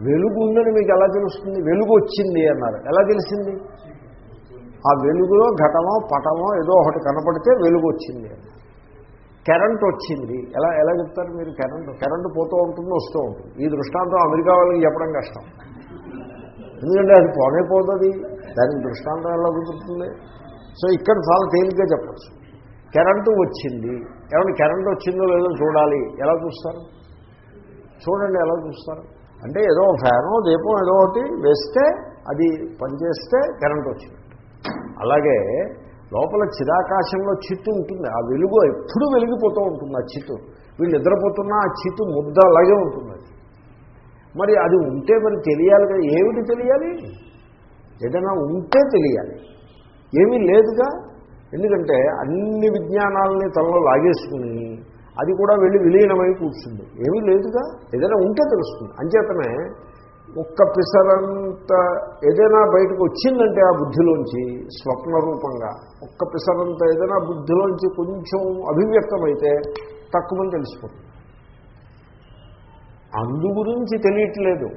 వెలుగు ఉందని మీకు ఎలా తెలుస్తుంది? వెలుగు వచ్చింది అన్నారు. ఎలా తెలిసింది? ఆ వెలుగులో ఘటమో పటమో ఏదో ఒకటి కనపడితే వెలుగు వచ్చింది అన్నారు. కరెంట్ వచ్చింది. ఎలా ఎలా చెప్తారు మీరు? కరెంట్ కరెంట్ పోతూ ఉంటుంది వస్తూ ఉంటుంది. ఈ దృష్టాంతం అమెరికా వాళ్ళకి చెప్పడం కష్టం. ఎందుకంటే అది పోనే పోతుంది. దానికి దృష్టాంతం ఎలా కుదురుతుంది సో ఇక్కడ చాలా తేలిగ్గా చెప్పచ్చు. కరెంటు వచ్చింది. ఏమంటే కరెంట్ వచ్చిందో లేదో చూడాలి. ఎలా చూస్తారు? చూడండి ఎలా చూస్తారు? అంటే ఏదో ఫ్యానో దీపం ఏదో ఒకటి వేస్తే అది పనిచేస్తే కరెంట్ వచ్చినట్టు అలాగే లోపల చిరాకాశంలో చిత్తు ఉంటుంది. ఆ వెలుగు ఎప్పుడు వెలిగిపోతూ ఉంటుంది ఆ చిత్తు. వీళ్ళు నిద్రపోతున్నా ఆ చిత్తు ముద్ద అలాగే ఉంటుంది అది. మరి అది ఉంటే మరి తెలియాలి కదా ఏమిటి తెలియాలి? ఏదైనా ఉంటే తెలియాలి. ఏమీ లేదుగా? ఎందుకంటే అన్ని విజ్ఞానాలని తనలో లాగేసుకుని అది కూడా వెళ్ళి విలీనమై కూర్చుంది. ఏమీ లేదుగా? ఏదైనా ఉంటే తెలుస్తుంది. అంచేతనే ఒక్క పిసరంత ఏదైనా బయటకు వచ్చిందంటే ఆ బుద్ధిలోంచి స్వప్న రూపంగా ఒక్క పిసరంత ఏదైనా బుద్ధిలోంచి కొంచెం అభివ్యక్తమైతే తక్కువని తెలిసిపోతుంది. అందు గురించి తెలియట్లేదు.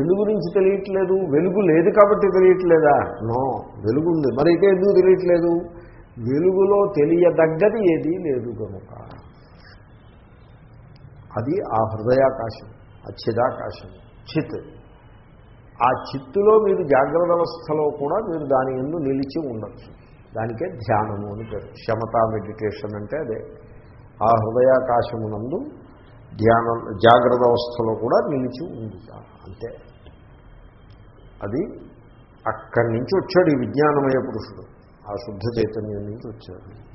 ఎందు గురించి తెలియట్లేదు? వెలుగు లేదు కాబట్టి తెలియట్లేదా? నో వెలుగు ఉంది. మరి అయితే ఎందుకు తెలియట్లేదు? వెలుగులో తెలియదగ్గది ఏదీ లేదు కనుక అది ఆ హృదయాకాశం ఆ చిదాకాశం చిత్. ఆ చిత్తులో మీరు జాగ్రత్త అవస్థలో కూడా మీరు దాని ఎందు నిలిచి ఉండొచ్చు. దానికే ధ్యానము అని పేరు. క్షమతా మెడిటేషన్ అంటే అదే. ఆ హృదయాకాశమునందు ధ్యానం జాగ్రత్త అవస్థలో కూడా నిలిచి ఉంది అంతే. అది అక్కడి నుంచి వచ్చాడు ఈ విజ్ఞానమయ పురుషుడు. ఆ శుద్ధ చైతన్యం నుంచి వచ్చాడు.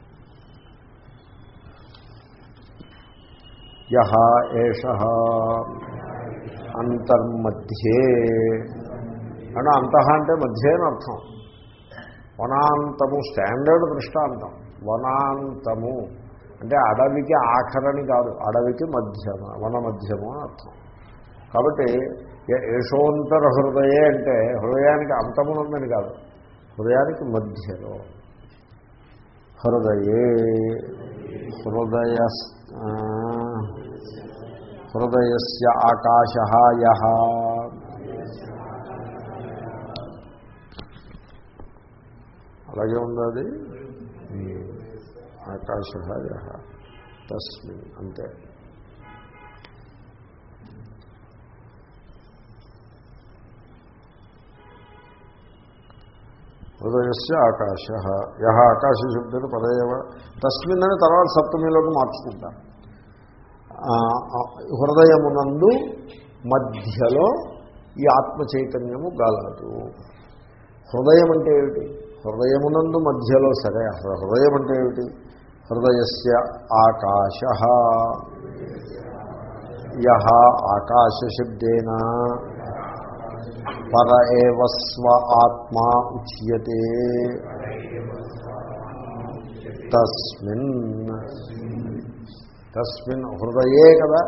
యహ ఏష అంతర్మధ్యే అంటే అంతః అంటే మధ్య అని అర్థం? వనాంతము స్టాండర్డ్ దృష్టాంతం. వనాంతము. అంటే అడవికి ఆఖరని కాదు అడవికి మధ్యమ వన మధ్యము అని అర్థం. కాబట్టి యశోంతర హృదయే అంటే హృదయానికి అంతమునందని కాదు హృదయానికి మధ్యలో. హృదయే. హృదయ హృదయస్య ఆకాశ అలాగే ఉన్నది ఆకాశ తస్మిన్ అంతే. హృదయస్య ఆకాశ యహ ఆకాశ శబ్దం పదయవ. తస్మిన్ అని తర్వాత సప్తమిలోకి మార్చుకుంటాం. హృదయమునందు మధ్యలో ఈ ఆత్మ చైతన్యము గలదు. హృదయం అంటే ఏమిటి? హృదయమునందు మధ్యలో సరే హృదయం అంటే ఏమిటి? హృదయస్య ఆకాశ. యహ ఆకాశశబ్దేన. పర ఏవ స్వ ఆత్మా ఉచ్యతే. తస్మిన్. తస్మిన్ హృదయే కదా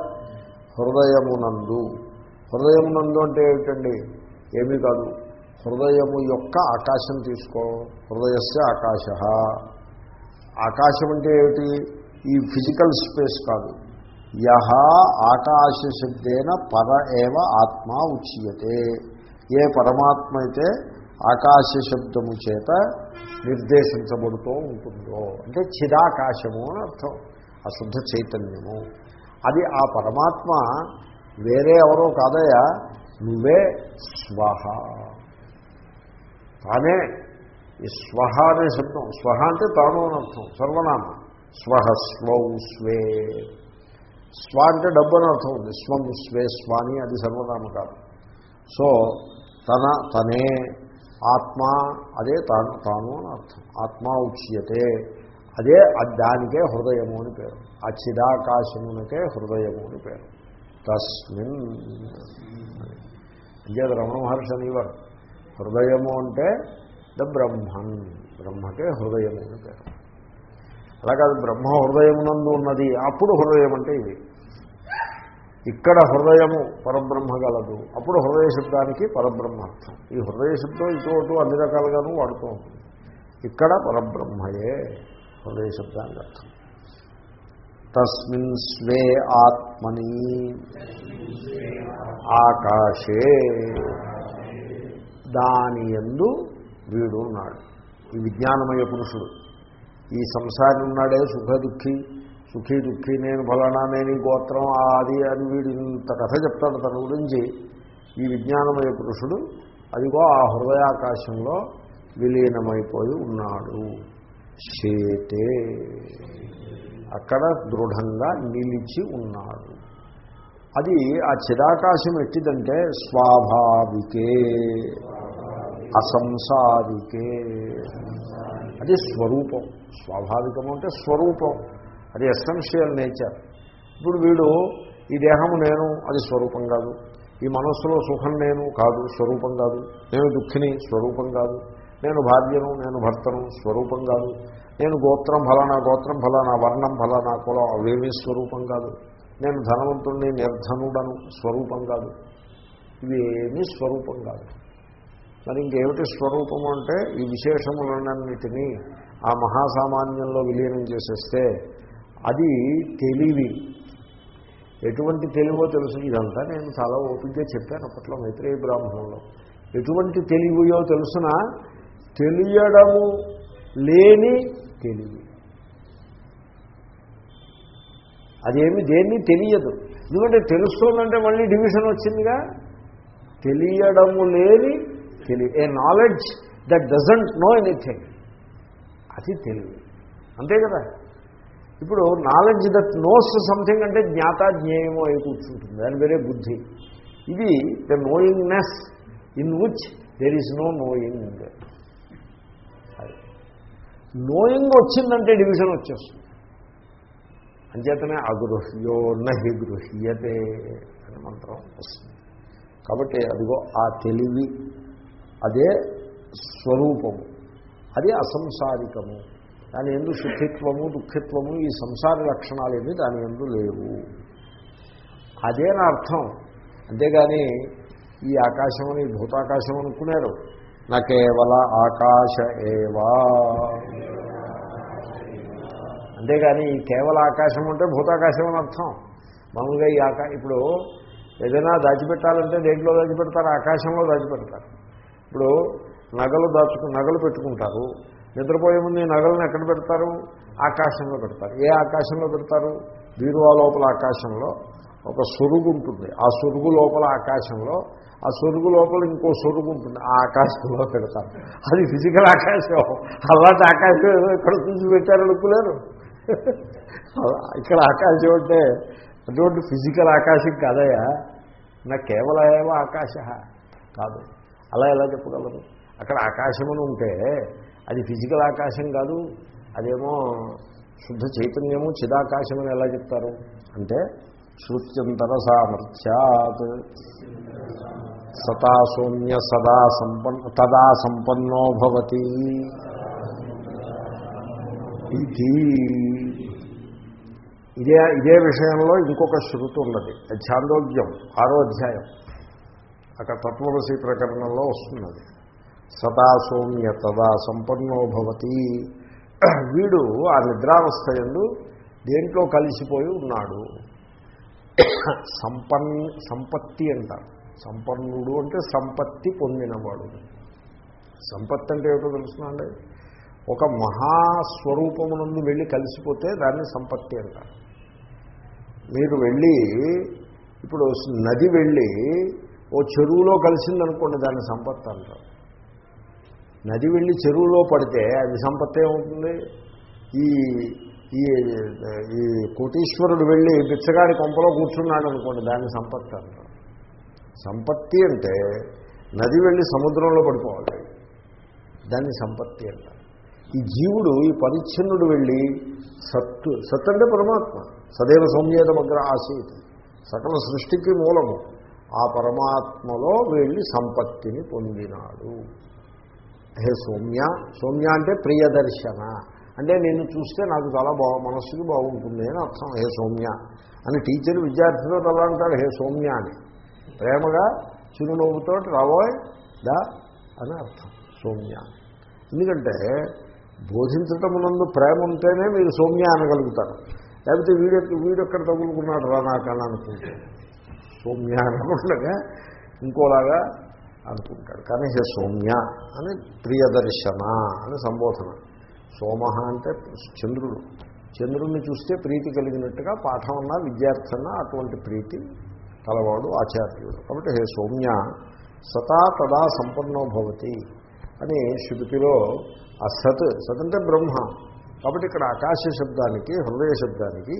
హృదయమునందు. హృదయమునందు అంటే ఏమిటండి? ఏమీ కాదు. హృదయము యొక్క ఆకాశం తీసుకో హృదయస్య ఆకాశ. ఆకాశం అంటే ఏమిటి? ఈ ఫిజికల్ స్పేస్ కాదు. యహ ఆకాశ శబ్దేన పర ఏవ ఆత్మ ఉచ్యతే. ఏ పరమాత్మ అయితే ఆకాశ శబ్దము చేత నిర్దేశించబడుతూ ఉంటుందో. అంటే చిదాకాశము అని అర్థం. ఆ శుద్ధ చైతన్యము. అది ఆ పరమాత్మ వేరే ఎవరో కాదయా నువ్వే స్వహ. తానే ఈ స్వహ అనే శబ్దం. స్వహ అంటే తాను అని అర్థం సర్వనామ. స్వహ స్వౌ స్వే. స్వ అంటే డబ్బు అని అర్థం ఉంది. స్వం స్వే స్వాని అది సర్వనామ కాదు. సో తన తనే ఆత్మ అదే తాను తాను అని అర్థం. ఆత్మ ఉచ్యతే. అదే దానికే హృదయము అని పేరు. ఆ చిదాకాశమునకే హృదయము అని పేరు. తస్మిన్. అంటే రమణ మహర్షి అనేవారు. హృదయము అంటే ద బ్రహ్మన్. బ్రహ్మకే హృదయము అని పేరు. అలాగే అది బ్రహ్మ హృదయమునందు ఉన్నది. అప్పుడు హృదయం అంటే ఇది. ఇక్కడ హృదయము పరబ్రహ్మ గలదు. అప్పుడు హృదయ శబ్దానికి పరబ్రహ్మార్థం ఈ హృదయ శబ్దం ఇటు అటు అన్ని రకాలుగాను వాడుతూ ఉంటుంది. ఇక్కడ పరబ్రహ్మయే. హృదయ శబ్దానికి అర్థం. తస్మిన్ స్వే ఆత్మని ఆకాశే దాని ఎందు వీడు ఉన్నాడు. ఈ విజ్ఞానమయ పురుషుడు. ఈ సంసారి ఉన్నాడే సుఖ దుఃఖి సుఖీ దుఃఖి నేను ఫలానా నేను గోత్రం అది అని వీడు ఇంత కథ చెప్తాడు తన గురించి. ఈ విజ్ఞానమయ పురుషుడు అదిగో ఆ హృదయాకాశంలో విలీనమైపోయి ఉన్నాడు. చేతే అక్కడ దృఢంగా నిలిచి ఉన్నాడు. అది ఆ చిరాకాశం ఎట్టిదంటే స్వాభావికే అసంసారికే. అది స్వరూపం. స్వాభావికం అంటే స్వరూపం. అది ఎసెన్షియల్ నేచర్. ఇప్పుడు వీడు ఈ దేహము నేను అది స్వరూపం కాదు. ఈ మనస్సులో సుఖం నేను కాదు స్వరూపం కాదు. నేను దుఃఖిని స్వరూపం కాదు. నేను భార్యను నేను భర్తను స్వరూపం కాదు. నేను గోత్రం ఫలానా గోత్రం ఫలానా వర్ణం ఫలానా కులం అవేమీ స్వరూపం కాదు. నేను ధనవంతుడిని నిర్ధనుడను స్వరూపం కాదు. ఇవేమీ స్వరూపం కాదు. మరి ఇంకేమిటి స్వరూపము అంటే ఈ విశేషములన్నిటినీ ఆ మహాసామాన్యంలో విలీనం చేసేస్తే అది తెలివి. ఎటువంటి తెలివో తెలుసు. ఇదంతా నేను చాలా ఓపికగా చెప్పాను అప్పట్లో మైత్రేయ బ్రాహ్మణంలో ఎటువంటి తెలివియో తెలుసునా తెలియడము లేని తెలివి. అదేమి దేన్ని తెలియదు. ఎందుకంటే తెలుస్తుందంటే మళ్ళీ డివిజన్ వచ్చిందిగా. తెలియడము లేని తెలివి. A knowledge that doesn't know anything అది తెలివి. అంతే కదా? ఇప్పుడు నాలెడ్జ్ దట్ నోస్ సంథింగ్ అంటే జ్ఞాత జ్ఞేయమో అయి కూర్చుంటుంది. దాని వేరే బుద్ధి. ఇది the knowingness in which there is no knowing knowing వచ్చిందంటే డివిజన్ వచ్చేస్తుంది. అంచేతనే అగృహ్యో నహి గృహ్యతే అని మంత్రం వస్తుంది. కాబట్టి అదిగో ఆ తెలివి అదే స్వరూపము అది అసంసారికము. దాని ఎందు సుఖిత్వము దుఃఖిత్వము ఈ సంసార లక్షణాలు ఏమి దాని ఎందు లేవు. అదే నా అర్థం. అంతేగాని ఈ ఆకాశం అని భూతాకాశం అనుకున్నారు. నా కేవల ఆకాశ ఏవా. అంతేగాని ఈ కేవల ఆకాశం అంటే భూతాకాశం అని అర్థం. మామూలుగా ఈ ఆకా ఇప్పుడు ఏదైనా దాచిపెట్టాలంటే దేంట్లో దాచిపెడతారు? ఆకాశంలో దాచిపెడతారు. ఇప్పుడు నగలు దాచుకు నగలు పెట్టుకుంటారు. నిద్రపోయే ముందు ఈ నగలను ఎక్కడ పెడతారు? ఆకాశంలో పెడతారు. ఏ ఆకాశంలో పెడతారు? బీరువా లోపల ఆకాశంలో. ఒక సొరుగు ఉంటుంది. ఆ సొరుగు లోపల ఆకాశంలో ఆ సొరుగు లోపల ఇంకో సొరుగు ఉంటుంది ఆ ఆకాశంలో పెడతారు. అది ఫిజికల్ ఆకాశం. అలాంటి ఆకాశం ఏదో ఇక్కడ చూసి పెట్టారనుకోలేరు ఇక్కడ ఆకాశం అంటే అటువంటి ఫిజికల్ ఆకాశం కాదయా నా కేవల ఏవ ఆకాశ. కాదు. అలా ఎలా చెప్పగలరు? అక్కడ ఆకాశమని ఉంటే అది ఫిజికల్ ఆకాశం కాదు. అదేమో శుద్ధ చైతన్యము చిదాకాశమని ఎలా చెప్తారు? అంటే శృత్యంతర సామర్థ్యాత్. సదా సౌమ్య సదా సంపన్న తదా సంపన్నో భవతి. ఇది ఇదే ఇదే విషయంలో ఇంకొక శృతి ఉన్నది. ఛాందోగ్యం ఆరో అధ్యాయం. అక్కడ తత్వమసి ప్రకరణంలో వస్తున్నది. సదా సౌమ్య తదా సంపన్నో భవతి. వీడు ఆ నిద్రావస్థ ఎందు దేంట్లో కలిసిపోయి ఉన్నాడు? సంపన్ సంపత్తి అంటారు. సంపన్నుడు అంటే సంపత్తి పొందినవాడు. సంపత్తి అంటే ఏమిటో తెలుసునండి ఒక మహాస్వరూపమునందు వెళ్ళి కలిసిపోతే దాన్ని సంపత్తి అంటారు. మీరు వెళ్ళి ఇప్పుడు నది వెళ్ళి ఓ చెరువులో కలిసిందనుకోండి దాన్ని సంపత్తి అంటారు. నది వెళ్ళి చెరువులో పడితే అది సంపత్తి ఏమవుతుంది ఈ ఈ ఈ కోటీశ్వరుడు వెళ్ళి బిచ్చగాడి కొంపలో కూర్చున్నాడు అనుకోండి దాన్ని సంపత్తి అంటారు. సంపత్తి అంటే నది వెళ్ళి సముద్రంలో పడిపోవాలి. దాన్ని సంపత్తి అంటారు. ఈ జీవుడు ఈ పరిచ్ఛిన్నుడు వెళ్ళి సత్తు సత్ అంటే పరమాత్మ. సదైవ సౌమ్యేత మగ్ర ఆసీత్. సకల సృష్టికి మూలము. ఆ పరమాత్మలో వెళ్ళి సంపత్తిని పొందినాడు. హే సౌమ్య సౌమ్య అంటే ప్రియదర్శన. అంటే నేను చూస్తే నాకు చాలా బాగు మనస్సుకి బాగుంటుంది అని అర్థం. హే సౌమ్య. అని టీచర్ విద్యార్థితో అలా అంటాడు హే సౌమ్య అని. ప్రేమగా చిరునవ్వుతో రాబోయ్ దా అని అర్థం. సౌమ్య. ఎందుకంటే బోధించటమునందు ప్రేమ ఉంటేనే మీరు సౌమ్య అనగలుగుతారు. లేకపోతే వీడు వీడెక్కడ తగులుకున్నాడు రా నాకని అనుకుంటే. సౌమ్య అనకుండగా ఇంకోలాగా అనుకుంటాడు. కానీ హే సౌమ్య అని ప్రియదర్శన అని సంబోధన. సోమ అంటే చంద్రుడు. చంద్రుడిని చూస్తే ప్రీతి కలిగినట్టుగా పాఠం అన్నా విద్యార్థి అటువంటి ప్రీతి కలవాడు ఆచార్యుడు. కాబట్టి హే సౌమ్య సతా తదా సంపన్నో భవతి అని శృతిలో ఆ సత్ సత్ అంటే బ్రహ్మ. కాబట్టి ఇక్కడ ఆకాశ శబ్దానికి హృదయ శబ్దానికి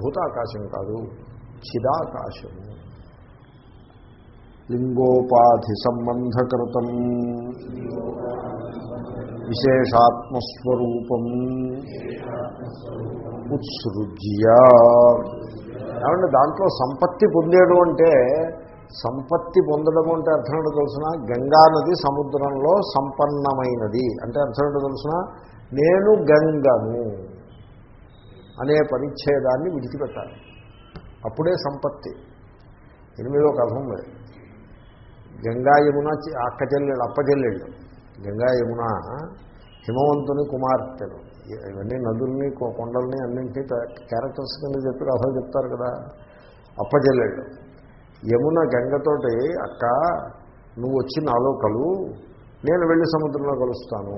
భూతాకాశం కాదు చిదాకాశము లింగోపాధి సంబంధకృతం విశేషాత్మస్వరూపం ఉత్సృజ్య. ఏమంటే దాంట్లో సంపత్తి పొందేడు అంటే సంపత్తి పొందడం అంటే అర్థం తెలిసిన? గంగా నది సముద్రంలో సంపన్నమైనది. అంటే అర్థం తెలిసిన? నేను గంగను అనే పరిచ్ఛేదాన్ని విడిచిపెట్టాలి. అప్పుడే సంపత్తి. ఎనిమిదో కథ ఉంది. గంగా యమున అక్క చెల్లెళ్ళు అప్ప చెల్లెళ్ళు. గంగా యమున హిమవంతుని కుమార్తెలు. ఇవన్నీ నదుల్ని కొండల్ని అన్నింటినీ క్యారెక్టర్స్ కింద చెప్పి కథలు చెప్తారు కదా. అప్ప యమున గంగతోటి అక్క నువ్వు వచ్చి నాలో కలు నేను వెళ్ళి సముద్రంలో కలుస్తాను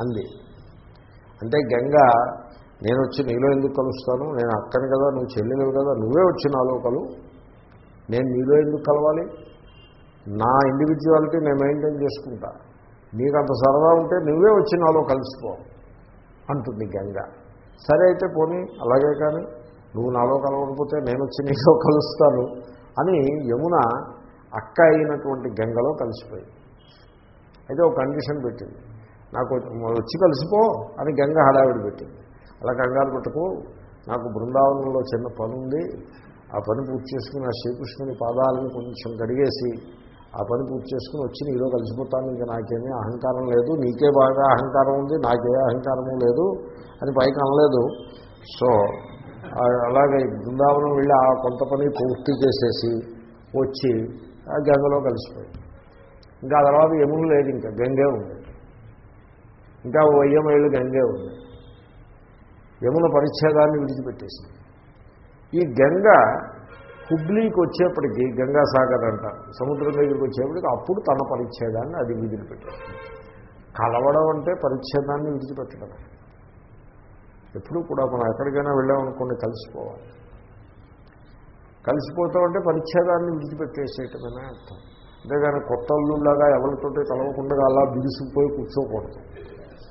అంది. అంటే గంగ నేను వచ్చి నీలో ఎందుకు కలుస్తాను? నేను అక్కని కదా నువ్వు చెల్లెలు కదా నువ్వే వచ్చి నాలో కలు. నేను నీలో ఎందుకు కలవాలి? నా ఇండివిజువాలిటీ నేను మెయింటైన్ చేసుకుంటా. నీకు అంత సరదా ఉంటే నువ్వే వచ్చి నాలో కలిసిపో అంటుంది గంగ. సరే అయితే పోనీ అలాగే కానీ నువ్వు నాలో కలవకపోతే నేను వచ్చి నీలో కలుస్తాను అని యమున అక్క అయినటువంటి గంగలో కలిసిపోయింది. అయితే ఒక కండిషన్ పెట్టింది. నాకు వచ్చి కలిసిపో అని గంగ హడావిడి పెట్టింది. అలా కంగారు పెట్టుకో నాకు బృందావనంలో చిన్న పని ఉంది ఆ పని పూర్తి చేసుకుని ఆ శ్రీకృష్ణుని పాదాలను కొంచెం కడిగేసి ఆ పని పూర్తి చేసుకుని వచ్చి నీలో కలిసిపోతాను ఇంకా నాకేమీ అహంకారం లేదు నీకే బాగా అహంకారం ఉంది నాకే అహంకారము లేదు అని పైకి అనలేదు. సో అలాగే బృందావనం వెళ్ళి ఆ కొంత పని పూర్తి చేసేసి వచ్చి ఆ గంగలో కలిసిపోయింది ఇంకా తర్వాత యమున లేదు ఇంకా గంగే ఉంది. ఇంకా వయ్యమైళ్ళు గంగే ఉంది. యమున పరిచ్ఛేదాన్ని విడిచిపెట్టేసింది. ఈ గంగ హుబ్లీకి వచ్చేప్పటికి గంగాసాగర్ అంట సముద్రం దగ్గరికి వచ్చేప్పటికి అప్పుడు తన పరిచ్ఛేదాన్ని అది విడిచిపెట్టేసింది కలవడం అంటే పరిచ్ఛేదాన్ని విడిచిపెట్టడం. ఎప్పుడు కూడా మనం ఎక్కడికైనా వెళ్ళామనుకోండి కలిసిపోవాలి. కలిసిపోతాం అంటే పరిచ్ఛేదాన్ని విడిచిపెట్టేసేయటమనే అర్థం? అంతేగాని కొత్త అల్లుళ్ళగా ఎవరితోటి కలవకుండా అలా బిగుసుకుపోయి కూర్చోకూడదు.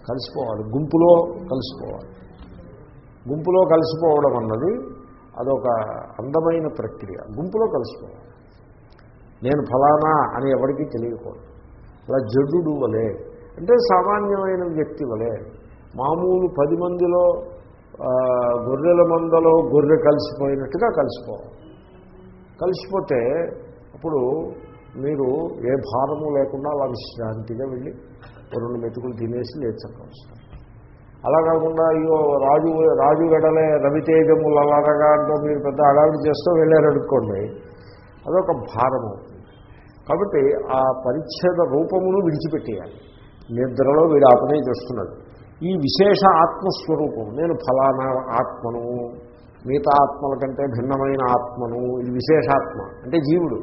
కలిసిపోవాలి. గుంపులో కలిసిపోవాలి. గుంపులో కలిసిపోవడం అన్నది అదొక అందమైన ప్రక్రియ. గుంపులో కలిసిపోవాలి నేను ఫలానా అని ఎవరికీ తెలియకూడదు. అలా జడ్డు వలే అంటే సామాన్యమైన వ్యక్తి వలే మామూలు పది మందిలో గొర్రెల మందలో గొర్రె కలిసిపోయినట్టుగా కలిసిపోవాలి కలిసిపోతే అప్పుడు మీరు ఏ భారము లేకుండా అలా విశ్రాంతిగా వెళ్ళి రెండు మెతుకులు తినేసి లేచక్కవస్తారు అలా కాకుండా అయ్యో రాజు రాజు వెడలే రవితేజములు అలాగా అంటూ మీరు పెద్ద అడావిడి చేస్తూ వెళ్ళారనుకోండి అదొక భారం అవుతుంది కాబట్టి ఆ పరిచ్ఛేద రూపమును విడిచిపెట్టేయాలి. నిద్రలో వీడు ఆపనే చేస్తున్నాడు. ఈ విశేష ఆత్మస్వరూపం నేను ఫలానా ఆత్మను మిగతా ఆత్మల కంటే భిన్నమైన ఆత్మను ఇది విశేషాత్మ అంటే జీవుడు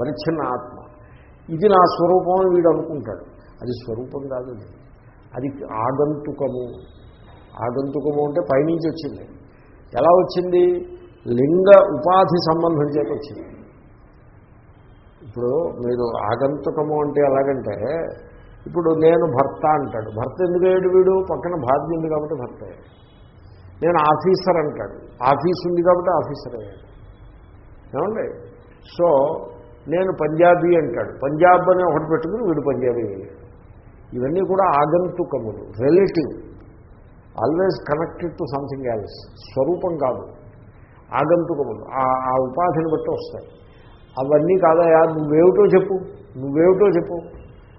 పరిచ్ఛిన్న ఆత్మ. ఇది నా స్వరూపం అని వీడు అనుకుంటాడు. అది స్వరూపం కాదు అది. ఆగంతుకము. ఆగంతుకము అంటే పైనుంచి వచ్చింది. ఎలా వచ్చింది? లింగ ఉపాధి సంబంధం చేత వచ్చింది. ఇప్పుడు మీరు ఆగంతుకము అంటే ఎలాగంటే ఇప్పుడు నేను భర్త అంటాడు. భర్త ఎందుకు అయ్యాడు వీడు? పక్కన భార్య ఉంది కాబట్టి భర్త అయ్యాడు. నేను ఆఫీసర్ అంటాడు. ఆఫీస్ ఉంది కాబట్టి ఆఫీసర్ అయ్యాడు. ఏమండి? సో నేను పంజాబీ అంటాడు. పంజాబ్ అని ఒకటి పెట్టుకుని వీడు పంజాబీ అయ్యాడు. ఇవన్నీ కూడా ఆగంతుకములు relative always connected to something else స్వరూపం కాదు. ఆగంతుకములు. ఆ- ఆ ఉపాధిని బట్టి వస్తాయి. అవన్నీ కాదయా నువ్వేమిటో చెప్పు. నువ్వేమిటో చెప్పు.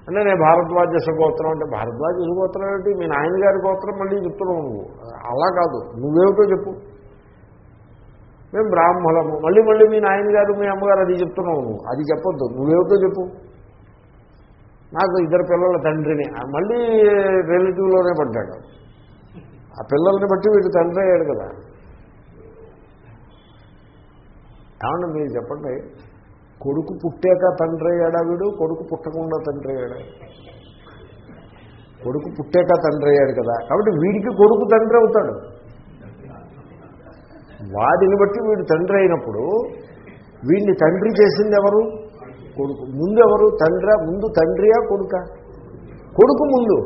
అంటే నేను భారద్వాజ గోత్రం అంటే భారద్వాజ గోత్రం ఏమిటి మీ నాయనగారి గోత్రం మళ్ళీ చెప్తున్నావు నువ్వు. అలా కాదు. నువ్వేమిటో చెప్పు. మేము బ్రాహ్మణము. మళ్ళీ మళ్ళీ మీ నాయనగారు మీ అమ్మగారు అది చెప్తున్నావు నువ్వు. అది చెప్పొద్దు. నువ్వేమిటో చెప్పు. నాకు ఇద్దరు పిల్లల తండ్రిని. మళ్ళీ రిలేటివ్లోనే పడ్డాడు. ఆ పిల్లల్ని బట్టి వీడు తండ్రి అయ్యాడు కదా. ఏమన్నా మీరు చెప్పండి కొడుకు పుట్టాక తండ్రి అయ్యాడా వీడు? కొడుకు పుట్టకుండా తండ్రి అయ్యాడా? కొడుకు పుట్టాక తండ్రి అయ్యాడు కదా. కాబట్టి వీడికి కొడుకు తండ్రి అవుతాడు. వాడిని బట్టి వీడు తండ్రి అయినప్పుడు వీడిని తండ్రి చేసింది ఎవరు? కొడుకు. ముందు ఎవరు తండ్రి? ముందు తండ్రియా కొడుక? కొడుకు ముందు.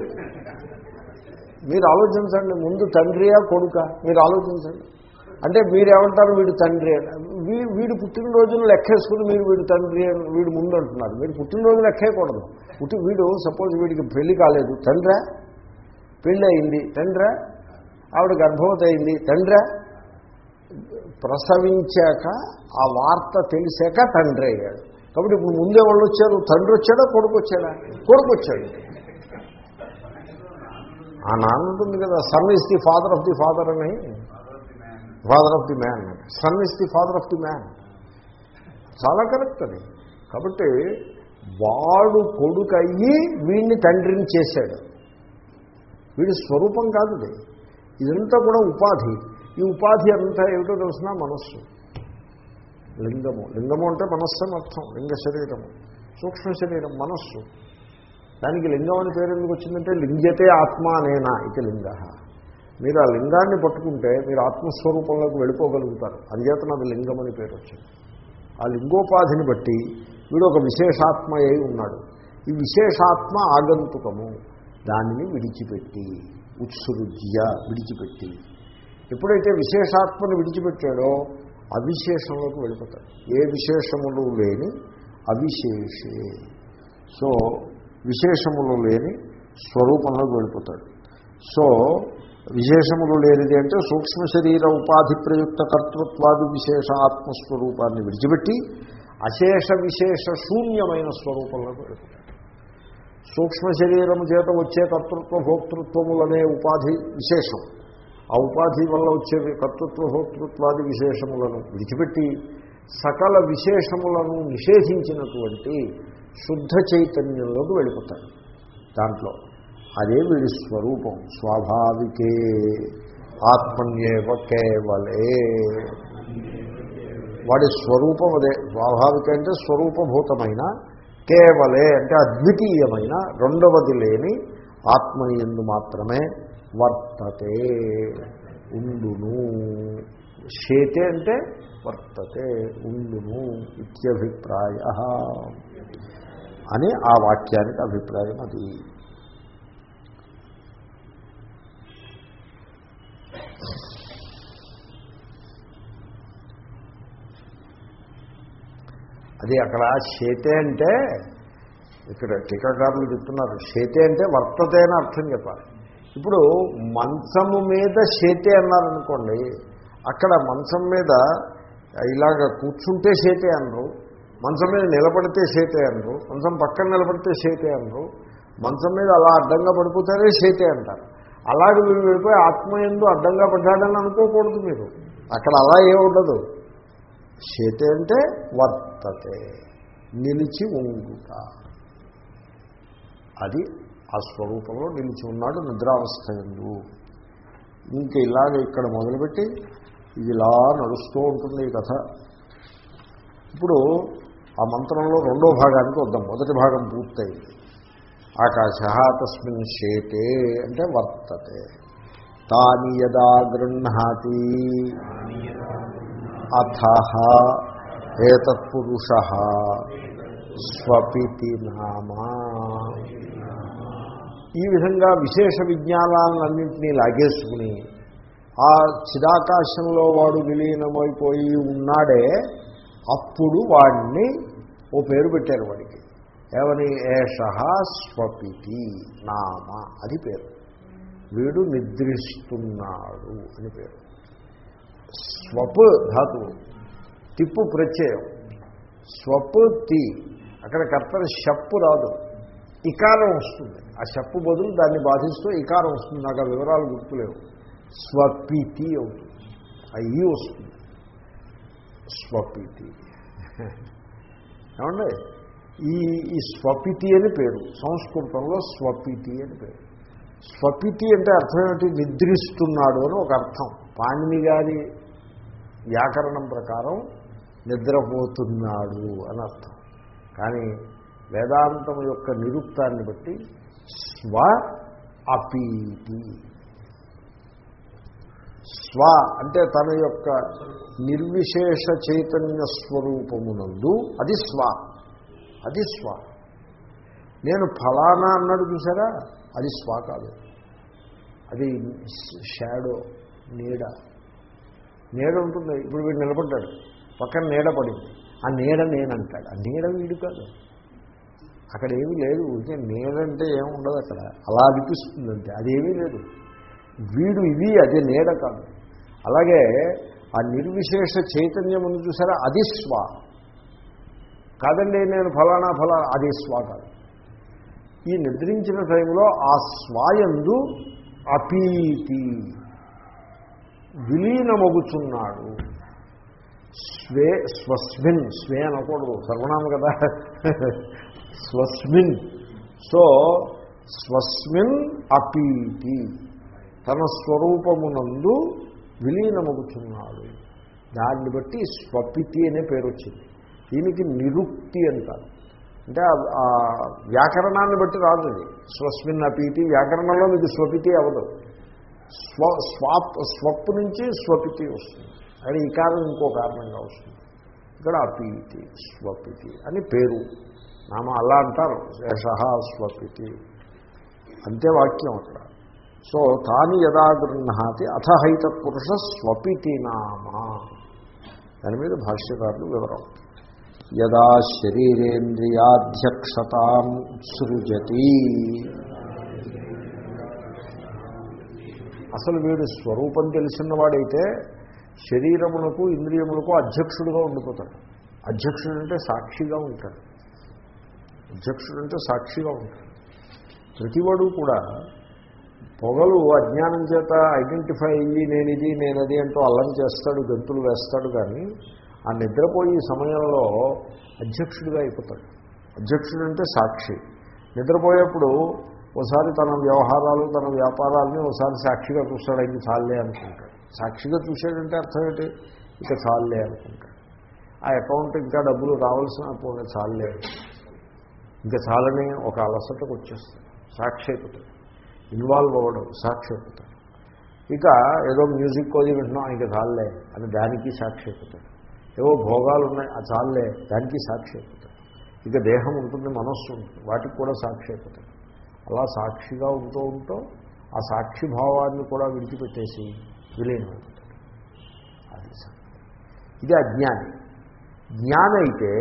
మీరు ఆలోచించండి. ముందు తండ్రియా కొడుక? మీరు ఆలోచించండి. అంటే మీరేమంటారు? వీడు తండ్రి అని. వీ- వీడు పుట్టినరోజును లెక్కేసుకుని మీరు వీడు తండ్రి అని వీడు ముందు అంటున్నారు. మీరు పుట్టినరోజు లెక్కేయకూడదు. పుట్టి వీడు సపోజ్ వీడికి పెళ్ళి కాలేదు. తండ్రా? పెళ్ళి అయింది తండ్రా? ఆవిడ గర్భవతి అయింది తండ్రా? ప్రసవించాక ఆ వార్త తెలిసాక తండ్రి అయ్యాడు. కాబట్టి ఇప్పుడు ముందే వాళ్ళు వచ్చారు తండ్రి వచ్చాడా కొడుకు వచ్చాడా? కొడుకు వచ్చాడు. ఆ నాన్న ఉంటుంది కదా son is the father of the father అని. Father of the man son is the father of the man చాలా కరెక్ట్ అది. కాబట్టి వాడు కొడుకు అయ్యి వీడిని తండ్రిని చేశాడు. వీడి స్వరూపం కాదు ఇదంతా కూడా ఉపాధి. ఈ ఉపాధి అంతా ఏమిటో తెలిసిన మనస్సు. లింగము. లింగము అంటే మనస్సు అని అర్థం. లింగ శరీరము. సూక్ష్మ శరీరం మనస్సు. దానికి లింగం అని పేరు ఎందుకు వచ్చిందంటే లింగతే ఆత్మ అనేనా ఇది లింగ. మీరు ఆ లింగాన్ని పట్టుకుంటే మీరు ఆత్మస్వరూపంలోకి వెళ్ళిపోగలుగుతారు. అంచేతన అది లింగం అని పేరు వచ్చింది. ఆ లింగోపాధిని బట్టి వీడు ఒక విశేషాత్మ అయి ఉన్నాడు. ఈ విశేషాత్మ ఆగంతుకము. దానిని విడిచిపెట్టి ఉత్సృజ్య విడిచిపెట్టి. ఎప్పుడైతే విశేషాత్మను విడిచిపెట్టాడో అవిశేషంలోకి వెళ్ళిపోతాడు. ఏ విశేషములు లేని అవిశేషే. సో విశేషములు లేని స్వరూపంలోకి వెళ్ళిపోతాడు. సో విశేషములు లేనిది అంటే సూక్ష్మ శరీర ఉపాధి ప్రయుక్త కర్తృత్వాది విశేష ఆత్మస్వరూపాన్ని విడిచిపెట్టి అశేష విశేష శూన్యమైన స్వరూపంలోకి వెళ్ళిపోతాడు. సూక్ష్మ శరీరం చేత వచ్చే కర్తృత్వ భోక్తృత్వములనే ఉపాధి విశేషం. ఆ ఉపాధి వల్ల వచ్చే కర్తృత్వ భోక్తృత్వాది విశేషములను విడిచిపెట్టి సకల విశేషములను నిషేధించినటువంటి శుద్ధ చైతన్యంలోకి వెళ్ళిపోతాడు దాంట్లో అదే వీడి స్వరూపం స్వాభావికే ఆత్మన్యేవ కేవలే. వాడి స్వరూపం అదే స్వాభావిక అంటే స్వరూపభూతమైన కేవలే అంటే అద్వితీయమైన రెండవది లేని ఆత్మయందు మాత్రమే వర్తతే. ఉండును. శేతే అంటే వర్తతే ఉండును ఇత్యభిప్రాయ అని ఆ వాక్యానికి అభిప్రాయం అది. అది అక్కడ శేతే అంటే ఇక్కడ టీకాకారులు చెప్తున్నారు శేతే అంటే వర్తతే అని అర్థం చెప్పాలి. ఇప్పుడు మంచము మీద శేతే అన్నారనుకోండి అక్కడ మంచం మీద ఇలాగ కూర్చుంటే శేతే అనరు మంచం మీద నిలబడితే శేతే అనరు మంచం పక్కన నిలబడితే సేతి అనరు మంచం మీద అలా అడ్డంగా పడిపోతారే సేతి అంటారు. అలాగే వీళ్ళు వెళ్ళిపోయి ఆత్మయందు అడ్డంగా పడ్డాడని అనుకోకూడదు మీరు. అక్కడ అలా ఏ ఉండదు. సేతి అంటే వర్తతే నిలిచి ఉండుట. అది ఆ స్వరూపంలో నిలిచి ఉన్నాడు నిద్రావస్థ ఎందు ఇంక ఇలాగ ఇక్కడ మొదలుపెట్టి ఇలా నడుస్తూ ఉంటుంది ఈ కథ. ఇప్పుడు ఆ మంత్రంలో రెండో భాగానికి వద్దాం. మొదటి భాగం పూర్తయింది. ఆకాశ తస్మిన్ శేతే అంటే వర్తతే. తాని యదా గృహ్ణాతి. అథ ఏతత్పురుష స్వపితి నామా. ఈ విధంగా విశేష విజ్ఞానాలన్నింటినీ లాగేసుకుని ఆ చిదాకాశంలో వాడు విలీనమైపోయి ఉన్నాడే అప్పుడు వాడిని ఓ పేరు పెట్టారు వాడికి. ఏమని? ఏష స్వపితి నామ అది పేరు. వీడు నిద్రిస్తున్నాడు అని పేరు. స్వప్ ధాతువు తిప్పు ప్రత్యయం. స్వప్ తి అక్కడ కర్తన షప్పు రాదు. ఇకారం వస్తుంది. ఆ చెప్పు బదులు దాన్ని బాధిస్తూ ఇకారం వస్తుంది. నాకు ఆ వివరాలు గుర్తులేవు. స్వపీతి అవుతుంది. ఆ ఈ వస్తుంది. స్వపీతి. ఏమండి? ఈ ఈ స్వపితి అని పేరు. సంస్కృతంలో స్వపితి అని పేరు. స్వపితి అంటే అర్థం ఏమిటి? నిద్రిస్తున్నాడు అని ఒక అర్థం. పాణిని గారి వ్యాకరణం ప్రకారం నిద్రపోతున్నాడు అని అర్థం. కానీ వేదాంతం యొక్క నిరుక్తాన్ని బట్టి స్వ అపీతి. స్వ అంటే తన యొక్క నిర్విశేష చైతన్య స్వరూపమునందు అది స్వ. అది స్వ. నేను ఫలానా అన్నాడు చూసారా? అది స్వ కాదు. అది షాడో నీడ. నీడ ఉంటుంది. ఇప్పుడు వీడు నిలబడ్డాడు. పక్కన నీడ పడింది. ఆ నీడ నేనంటాడు. ఆ నీడ వీడు కాదు. అక్కడ ఏమీ లేదు. ఊరికే నీడంటే ఏముండదు అక్కడ. అలా అనిపిస్తుంది అంతే అదేమీ లేదు. వీడు ఇది అదే నీడ కాదు. అలాగే ఆ నిర్విశేష చైతన్యమును చూసారా? అది స్వ. కాదండి నేను ఫలానా ఫలానా. అది స్వ కాదు. ఈ నిద్రించిన టైంలో ఆ స్వాయందు అపీతి. విలీనమగుచున్నాడు. స్వే స్వస్మిన్. స్వే అనకూడదు. సర్వనామ కదా. స్వస్మిన్. సో స్వస్మిన్ అపీతి. తన స్వరూపమునందు విలీనమగుచున్నాడు. దాన్ని బట్టి స్వపితి అనే పేరు వచ్చింది దీనికి నిరుక్తి అంటారు. అంటే ఆ వ్యాకరణాన్ని బట్టి రాదు ఇది. స్వస్మిన్ అపీతి వ్యాకరణంలో మీకు స్వపితి అవ్వదు స్వ స్వాప్ స్వప్పు నుంచి స్వపితి వస్తుంది. అది ఈ కారణం ఇంకో కారణంగా వస్తుంది. ఇక్కడ అపీతి స్వపితి అని పేరు. నామ అలా అంటారు శేష స్వపితి అంతే వాక్యం అక్కడ. సో తాని యదా గృహాతి అథహైత పురుష స్వపితి నామ. దాని మీద భాష్యకారులు వివరం. యదా శరీరేంద్రియాధ్యక్షతాం సృజతి. అసలు వీడు స్వరూపం తెలిసినవాడైతే శరీరమునకు ఇంద్రియములకు అధ్యక్షుడుగా ఉండిపోతాడు. అధ్యక్షుడు అంటే సాక్షిగా ఉంటాడు. అధ్యక్షుడు అంటే సాక్షిగా ఉంటాడు. ప్రతివాడు కూడా పొగలు అజ్ఞానం చేత ఐడెంటిఫై అయ్యి నేనిది నేనది అంటూ అల్లం చేస్తాడు గంతులు వేస్తాడు కానీ ఆ నిద్రపోయే సమయంలో అధ్యక్షుడిగా అయిపోతాడు. అధ్యక్షుడు అంటే సాక్షి. నిద్రపోయేప్పుడు ఒకసారి తన వ్యవహారాలు తన వ్యాపారాలని ఒకసారి సాక్షిగా చూస్తాడు ఇంక చాలే అనుకుంటాడు. సాక్షిగా చూసాడంటే అర్థం ఏంటి? ఇక చాలే అనుకుంటాడు. ఆ అకౌంట్ ఇంకా డబ్బులు రావాల్సిన పోనీ చాలే ఇంకా చాలని ఒక అలసటకు వచ్చేస్తాడు సాక్షి అయిపోతాడు ఇన్వాల్వ్ అవ్వడం సాక్షి అయిపోతాడు ఇక ఏదో మ్యూజిక్ కోది వింటున్నాం ఇంకా చాలే అని దానికి సాక్షి అయిపోతాడు ఏవో భోగాలు ఉన్నాయి ఆ చాలే దానికి సాక్షి అయిపోతాడు ఇక దేహం ఉంటుంది మనస్సు ఉంటుంది వాటికి కూడా సాక్షి అయిపోతాడు అలా సాక్షిగా ఉంటూ ఉంటూ ఆ సాక్షి భావాన్ని కూడా విడిచిపెట్టేసి విలీనమైపోతాడు అది ఇది అజ్ఞాని. జ్ఞాని అయితే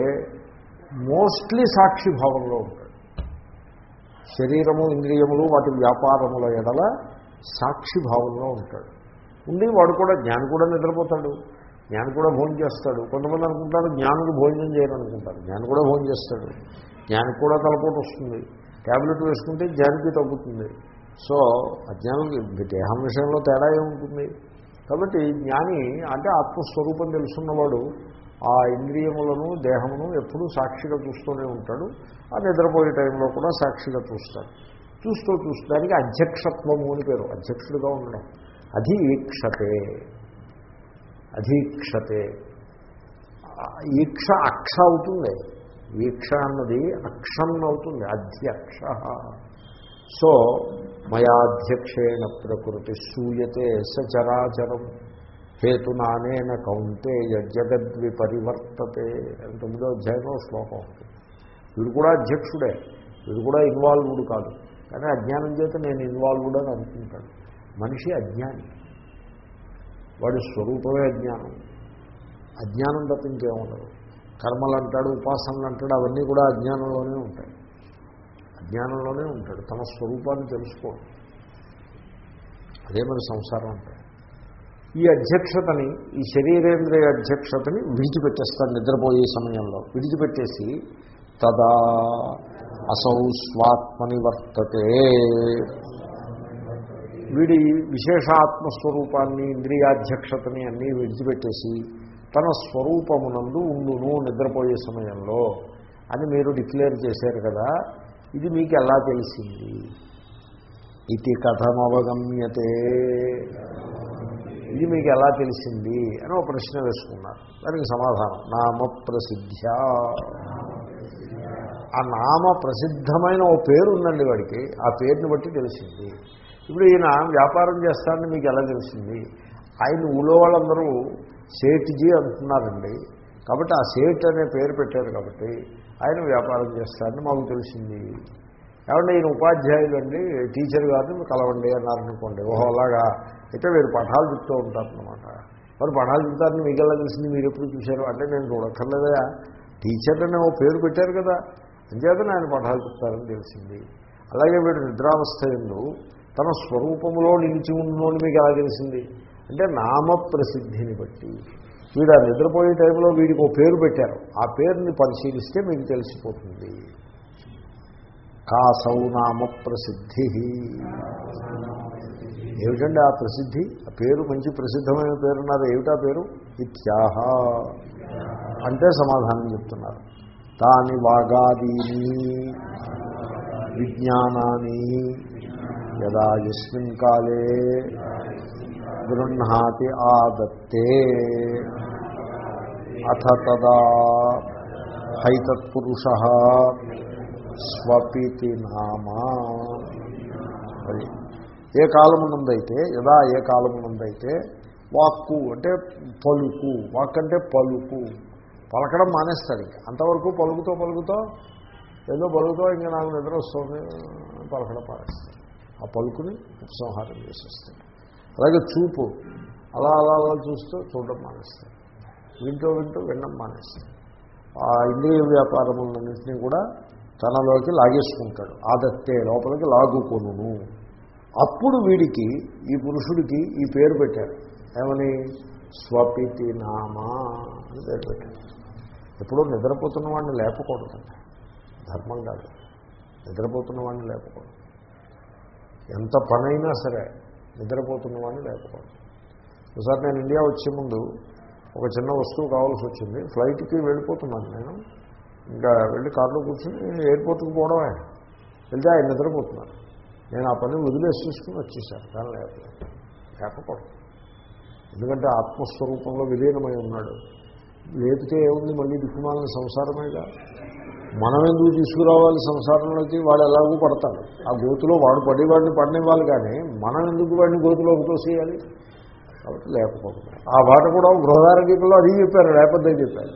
మోస్ట్లీ సాక్షి భావంలో ఉంటాడు. శరీరము ఇంద్రియములు వాటి వ్యాపారముల ఎడల సాక్షి భావంలో ఉంటాడు. ఉండి వాడు కూడా జ్ఞాని కూడా నిద్రపోతాడు. జ్ఞాని కూడా భోజనం చేస్తాడు. కొంతమంది అనుకుంటారు జ్ఞానికి భోజనం చేయాలనుకుంటారు జ్ఞాని కూడా భోజనం చేస్తాడు. జ్ఞానికి కూడా తలపోటు వస్తుంది. ట్యాబ్లెట్ వేసుకుంటే జ్ఞానికి తగ్గుతుంది. సో అజ్ఞానం దేహం విషయంలో తేడా ఏముంటుంది? కాబట్టి జ్ఞాని అంటే ఆత్మస్వరూపం తెలుసున్నవాడు ఆ ఇంద్రియములను దేహమును ఎప్పుడూ సాక్షిగా చూస్తూనే ఉంటాడు. ఆ నిద్రపోయే టైంలో కూడా సాక్షిగా చూస్తాడు. చూస్తూ చూస్తానికి అధ్యక్షత్వము అని పేరు. అధ్యక్షుడిగా ఉండడం. అధీక్షతే. అధీక్షతే. ఈక్ష అక్ష అవుతుంది. ఈక్ష అన్నది అక్షం అవుతుంది. అధ్యక్ష. సో మయాధ్యక్షేణ ప్రకృతి సూయతే సచరాచరం హేతునానేన కౌంటే జగద్వి పరివర్తతే అని తొమ్మిదో అధ్యాయంలో శ్లోకం ఉంటుంది వీడు కూడా అధ్యక్షుడే వీడు కూడా ఇన్వాల్వ్డ్ కాదు. కానీ అజ్ఞానం చేత నేను ఇన్వాల్వ్డ్ అని అనుకుంటాను మనిషి అజ్ఞాని. వాడి స్వరూపమే అజ్ఞానం. అజ్ఞానం తప్ప ఇంకేముండదు కర్మలు అంటాడు ఉపాసనలు అంటాడు అవన్నీ కూడా అజ్ఞానంలోనే ఉంటాయి. అజ్ఞానంలోనే ఉంటాడు. తన స్వరూపాన్ని తెలుసుకోడు. అదే మరి సంసారం అంటే ఈ అధ్యక్షతని ఈ శరీరేంద్రియ అధ్యక్షతని విడిచిపెట్టేస్తాడు నిద్రపోయే సమయంలో. విడిచిపెట్టేసి తదా అసౌ స్వాత్మని వర్తతే. వీడి విశేషాత్మస్వరూపాన్ని ఇంద్రియాధ్యక్షతని అన్నీ విడిచిపెట్టేసి తన స్వరూపమునందు ఉండును నిద్రపోయే సమయంలో అని మీరు డిక్లేర్ చేశారు కదా ఇది మీకు ఎలా తెలిసింది? ఇది కథమవగమ్యతే. ఇది మీకు ఎలా తెలిసింది అని ఒక ప్రశ్న వేసుకున్నారు. దానికి సమాధానం నామ ప్రసిద్ధ ఆ నామ ప్రసిద్ధమైన ఓ పేరు ఉందండి వాడికి ఆ పేరుని బట్టి తెలిసింది. ఇప్పుడు ఈయన వ్యాపారం చేస్తానని మీకు ఎలా తెలిసింది? ఆయన ఊళ్ళో వాళ్ళందరూ సేట్జీ అంటున్నారండి. కాబట్టి ఆ సేట్ అనే పేరు పెట్టారు కాబట్టి ఆయన వ్యాపారం చేస్తారని మాకు తెలిసింది. ఏమంటే ఈయన ఉపాధ్యాయులు అండి టీచర్ గారిని కలవండి అన్నారనుకోండి ఓహో అలాగా. అయితే వీరు పాఠాలు చెప్తూ ఉంటారనమాట వారు పాఠాలు చెప్తారని మీకు ఎలా తెలిసింది? మీరు ఎప్పుడు చూశారు? అంటే నేను చూడక్కర్లేదా? టీచర్ అనే ఓ పేరు పెట్టారు కదా. అంచేతనే ఆయన పాఠాలు చెప్తారని తెలిసింది. అలాగే వీడు నిద్రావస్థ ఎందు తన స్వరూపంలో నిలిచి ఉందని మీకు ఎలా తెలిసింది? అంటే నామ ప్రసిద్ధిని బట్టి. వీడు ఆ నిద్రపోయే టైంలో వీడికి ఓ పేరు పెట్టారు. ఆ పేరుని పరిశీలిస్తే మీకు తెలిసిపోతుంది. కాసౌ నామ ప్రసిద్ధి ఏమిటండి ఆ ప్రసిద్ధి? ఆ పేరు మంచి ప్రసిద్ధమైన పేరున్నారు ఏమిటా పేరు? ఇత్యాహ. అంటే సమాధానం చెప్తున్నారు. తాని వాగాదీని విజ్ఞానాన్ని యదా యస్మిన్ కాలే గృహ్ణాతి ఆదత్తే. అథ తదా హైతత్పురుష స్వపితి నామా. ఏ కాలమునందైతే యదా ఏ కాలమునందైతే వాక్కు అంటే పలుకు వాక్ అంటే పలుకు. పలకడం మానేస్తాడు ఇంకా. అంతవరకు పలుకుతో పలుకుతో ఏదో పలుకుతో ఇంకా నాకు నిద్ర వస్తుంది పలకడం మానేస్తాడు. ఆ పలుకుని ఉపసంహారం చేసేస్తాడు. అలాగే చూపు అలా అలా అలా చూస్తూ చూడడం మానేస్తాడు. వింటూ వింటూ వినడం మానేస్తాడు. ఆ ఇంద్రియ వ్యాపారములన్నింటినీ కూడా తనలోకి లాగేసుకుంటాడు. ఆదత్తే లోపలికి లాగుకొను అప్పుడు వీడికి ఈ పురుషుడికి ఈ పేరు పెట్టారు. ఏమని? స్వపితి నామా అని పేరు పెట్టారు. ఎప్పుడో నిద్రపోతున్న వాడిని లేపకూడదండి ధర్మం కాదు. నిద్రపోతున్న వాడిని లేపకూడదు. ఎంత పనైనా సరే నిద్రపోతున్న వాడిని లేపకూడదు. ఒకసారి నేను ఇండియా వచ్చే ముందు ఒక చిన్న వస్తువు కావాల్సి వచ్చింది. ఫ్లైట్కి వెళ్ళిపోతున్నాను నేను. ఇంకా వెళ్ళి కార్లో కూర్చొని ఎయిర్పోర్ట్కి పోవడమే. వెళ్తే ఆయన నిద్రపోతున్నారు. నేను ఆ పని వదిలేసేసుకుని వచ్చేసాను. కానీ లేకపోతే లేకపోవడం ఎందుకంటే ఆత్మస్వరూపంలో విలీనమై ఉన్నాడు. లేపితే ఏముంది? మళ్ళీ దిక్కుమాలిన సంసారమేగా? మనం ఎందుకు తీసుకురావాలి సంసారంలోకి? వాడు ఎలాగూ పడతాడు. ఆ గోతులో వాడు పడి వాడిని పడనివ్వాలి కానీ మనం ఎందుకు వాడిని గోతులోకి తోసేయాలి? కాబట్టి లేకపోవడం ఆ వాట కూడా గృహదారగీతలో అది చెప్పారు లేకపోతే చెప్పారు.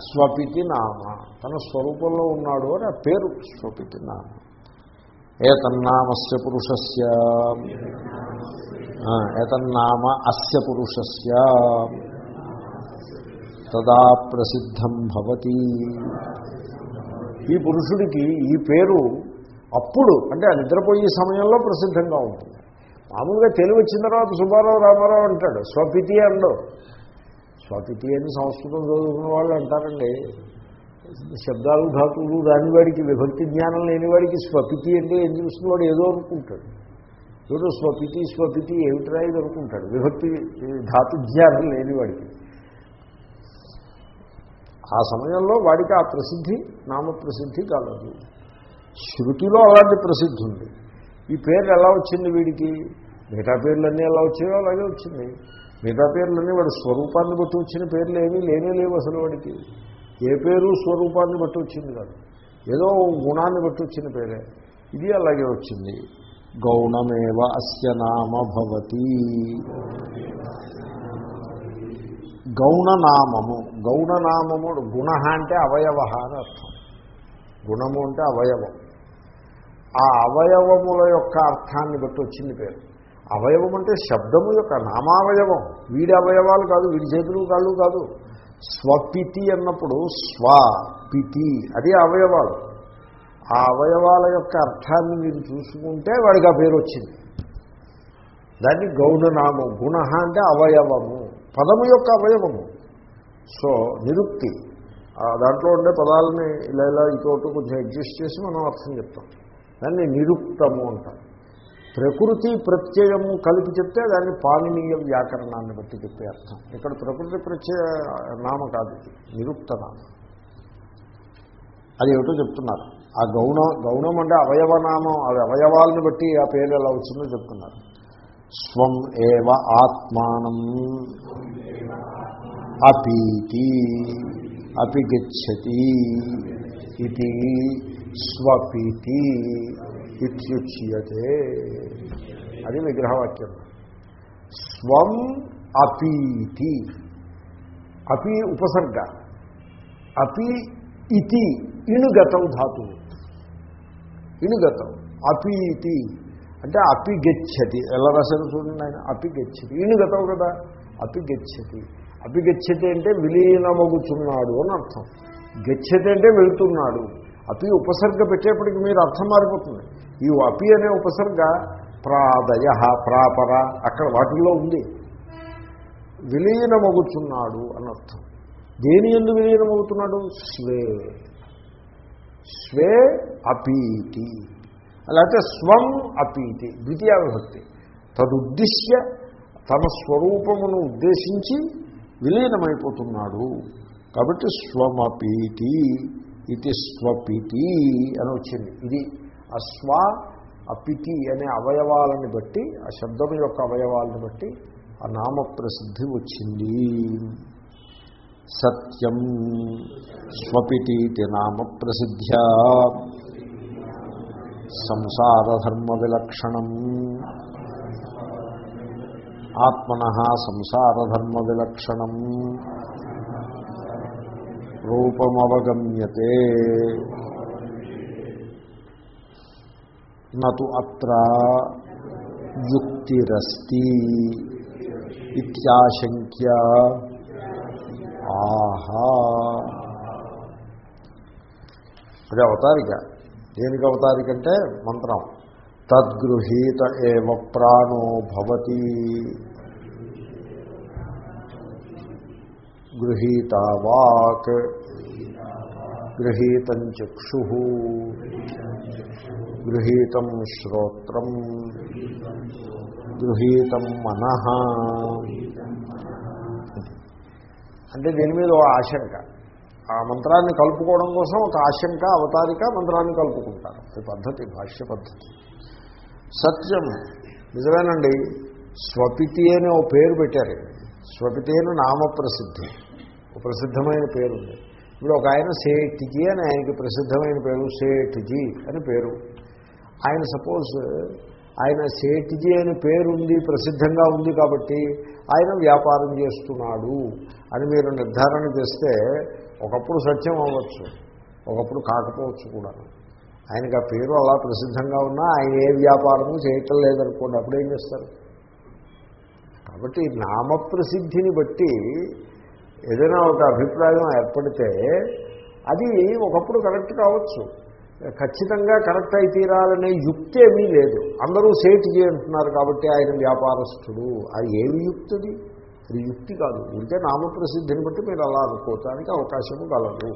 స్వపితి నామ. తన స్వరూపంలో ఉన్నాడు అని ఆ పేరు స్వపితి నామ. ఏతన్నామస్య పురుషస్య. ఏతన్నామ అస్య పురుషస్య. తదా ప్రసిద్ధం భవతి. ఈ పురుషుడికి ఈ పేరు అప్పుడు అంటే ఆ నిద్రపోయే సమయంలో ప్రసిద్ధంగా ఉంటుంది. మామూలుగా తెలివి వచ్చిన తర్వాత సుబ్బారావు రామారావు అంటాడు స్వపితి అండు. స్వపితి అని సంస్కృతం చదువుకున్న వాళ్ళు అంటారండి. శబ్దాలు ధాతువులు రానివాడికి విభక్తి జ్ఞానం లేనివాడికి స్వపితి అంటే ఏం చూసిన వాడు ఏదో అనుకుంటాడు. ఏదో స్వపితి స్వపితి ఏమిటిరా ఇది అనుకుంటాడు. విభక్తి ధాతు జ్ఞానం లేనివాడికి ఆ సమయంలో వాడికి ఆ ప్రసిద్ధి నామ ప్రసిద్ధి కలదు. శృతిలో అలాంటి ప్రసిద్ధి ఉంది. ఈ పేరు ఎలా వచ్చింది వీడికి? మిగతా పేర్లన్నీ ఎలా వచ్చాయో అలాగే వచ్చింది. మిగతా పేర్లన్నీ వాడి స్వరూపాన్ని బట్టి వచ్చిన పేర్లు ఏమీ లేనే లేవు అసలు వాడికి. ఏ పేరు స్వరూపాన్ని బట్టి వచ్చింది కాదు. ఏదో గుణాన్ని బట్టి వచ్చిన పేరే. ఇది అలాగే వచ్చింది. గౌణమేవ అస్య నామ భవతి. గౌణనామము. గౌణనామము గుణ అంటే అవయవ అని అర్థం. గుణము అంటే అవయవం. ఆ అవయవముల యొక్క అర్థాన్ని బట్టి వచ్చింది పేరు. అవయవం అంటే శబ్దము యొక్క నామావయవం. వీడి అవయవాలు కాదు వీడి చేతులు కాళ్ళు కాదు. స్వపితి అన్నప్పుడు స్వపితి అది అవయవాలు. ఆ అవయవాల యొక్క అర్థాన్ని మీరు చూసుకుంటే వాడికి ఆ పేరు వచ్చింది. దాన్ని గౌణనామం గుణ అంటే అవయవము. పదము యొక్క అవయవము. సో నిరుక్తి. దాంట్లో ఉండే పదాలని ఇలా ఇలా ఇటు కొంచెం అడ్జస్ట్ చేసి మనం అర్థం చెప్తాం. దాన్ని నిరుక్తము అంటాం. ప్రకృతి ప్రత్యయము కలిపి చెప్తే దాన్ని పాలనీయ వ్యాకరణాన్ని బట్టి చెప్పే అర్థం. ఇక్కడ ప్రకృతి ప్రత్యయ నామ కాదు నిరుక్త నామ. అది ఏమిటో చెప్తున్నారు. ఆ గౌణ గౌణం అంటే అవయవనామం అది అవయవాలను బట్టి ఆ పేరు ఎలా వచ్చిందో చెప్తున్నారు. స్వం ఏవ ఆత్మానం. అపీతి అపిగచ్చతి ఇది స్వపీతి. ఇత్యుచ్యతే. అది విగ్రహవాక్యం. స్వం అపీతి. అపి ఉపసర్గ. అపి ఇతి ఇణుగతం ధాతువు ఇణుగతం అపీతి. అంటే అపి గచ్చతి. ఎలా రాశారు చూడండి ఆయన? అపి గచ్చతి. ఇణుగతం కదా? అపి గచ్చతి. అపి గచ్చతి అంటే విలీనమగుచున్నాడు అని అర్థం. గచ్చతి అంటే వెళుతున్నాడు. అపి ఉపసర్గ పెట్టేప్పటికి మీరు అర్థం మారిపోతుంది. ఈ అపి అనే ఉపసర్గ ప్రాదయ ప్రాపర అక్కడ వాటిల్లో ఉంది. విలీనమగుచున్నాడు అనర్థం. దేని ఎందు విలీనమవుతున్నాడు స్వే. స్వే అపీతి. లేకపోతే స్వం అపీతి ద్వితీయ విభక్తి తదుద్దిశ్య తన స్వరూపమును ఉద్దేశించి విలీనమైపోతున్నాడు. కాబట్టి స్వమపీతి ఇది స్వపీతి అని వచ్చింది. ఇది అస్వ అపితి అనే అవయవాలని బట్టి ఆ శబ్దం యొక్క అవయవాలను బట్టి ఆ నామ ప్రసిద్ధి వచ్చింది. సత్యం స్వపితీతి నామ ప్రసిద్ధ్యా సంసారధర్మ విలక్షణం ఆత్మన సంసారధర్మ విలక్షణం రూపమవగమ్యతే. నటు అత్ర యుక్తిరస్తి ఇత్యాశంక్య ఆహా అది అవతారిక. దేనికి అవతారిక అంటే మంత్రం. తద్గృహీత ఏవ ప్రాణో భవతి. గృహీత వాక్. గృహీతం చక్షు. గృహీతం శ్రోత్రం. గృహీతం మన. అంటే దీని మీద ఒక ఆశంక. ఆ మంత్రాన్ని కలుపుకోవడం కోసం ఒక ఆశంక అవతారిక మంత్రాన్ని కలుపుకుంటారు. ఈ పద్ధతి భాష్య పద్ధతి. సత్యం. నిజమేనండి స్వపితి అని ఓ పేరు పెట్టారు. స్వపితి అని నామప్రసిద్ధి. ఒక ప్రసిద్ధమైన పేరు ఉంది. ఇప్పుడు ఒక ఆయన సేఠ్జీ అని ఆయనకి ప్రసిద్ధమైన పేరు సేఠ్జీ అని పేరు. ఆయన సపోజ్ ఆయన సేటిజీ అని పేరు ఉంది ప్రసిద్ధంగా ఉంది కాబట్టి ఆయన వ్యాపారం చేస్తున్నాడు అని మీరు నిర్ధారణ చేస్తే ఒకప్పుడు సత్యం అవ్వచ్చు ఒకప్పుడు కాకపోవచ్చు కూడా. ఆయనకి ఆ పేరు అలా ప్రసిద్ధంగా ఉన్నా ఆయన ఏ వ్యాపారము చేయటం లేదనుకోండి అప్పుడు ఏం చేస్తారు? కాబట్టి నామప్రసిద్ధిని బట్టి ఏదైనా ఒక అభిప్రాయం ఏర్పడితే అది ఒకప్పుడు కరెక్ట్ కావచ్చు. ఖచ్చితంగా కరెక్ట్ అయి తీరాలనే యుక్తి ఏమీ లేదు. అందరూ సేటిజీ అంటున్నారు కాబట్టి ఆయన వ్యాపారస్తుడు. అది ఏమి యుక్తిది? అది యుక్తి కాదు. ఉంటే నామప్రసిద్ధిని బట్టి మీరు అలా అనుకోవటానికి అవకాశము కలదు.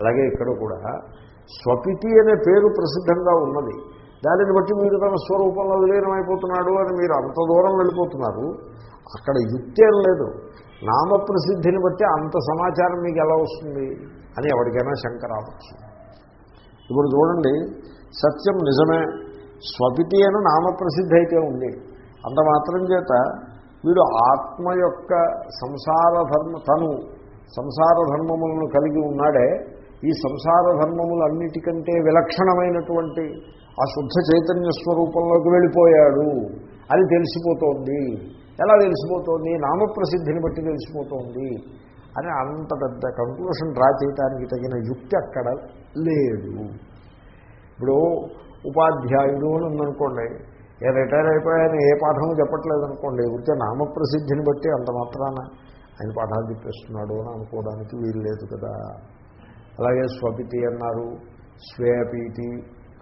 అలాగే ఇక్కడ కూడా స్వపితి అనే పేరు ప్రసిద్ధంగా ఉన్నది. దానిని బట్టి మీరు తన స్వరూపంలో విలీనమైపోతున్నాడు అని మీరు అంత దూరం వెళ్ళిపోతున్నారు. అక్కడ యుక్తి ఏం లేదు. నామప్రసిద్ధిని బట్టి అంత సమాచారం మీకు ఎలా వస్తుంది అని ఎవరికైనా శంక రావచ్చు. ఇప్పుడు చూడండి సత్యం నిజమే. స్వపితి అని నామప్రసిద్ధి అయితే ఉంది. అంత మాత్రం చేత వీడు ఆత్మ యొక్క సంసార ధర్మ తను సంసార ధర్మములను కలిగి ఉన్నాడే. ఈ సంసార ధర్మములన్నిటికంటే విలక్షణమైనటువంటి ఆ శుద్ధ చైతన్య స్వరూపంలోకి వెళ్ళిపోయాడు. అని తెలిసిపోతోంది. ఎలా తెలిసిపోతోంది? నామప్రసిద్ధిని బట్టి తెలిసిపోతోంది. అని అంత పెద్ద కంక్లూషన్ డ్రా చేయడానికి తగిన యుక్తి అక్కడ లేదు. ఇప్పుడు ఉపాధ్యాయుడు అని ఉందనుకోండి ఏ రిటైర్ అయిపోయాయని ఏ పాఠం చెప్పట్లేదు అనుకోండి ఊరికే నామప్రసిద్ధిని బట్టి అంత మాత్రాన ఆయన పాఠాలు చెప్పేస్తున్నాడు అని అనుకోవడానికి వీలు లేదు కదా. అలాగే స్వపితి అన్నారు స్వేపీతి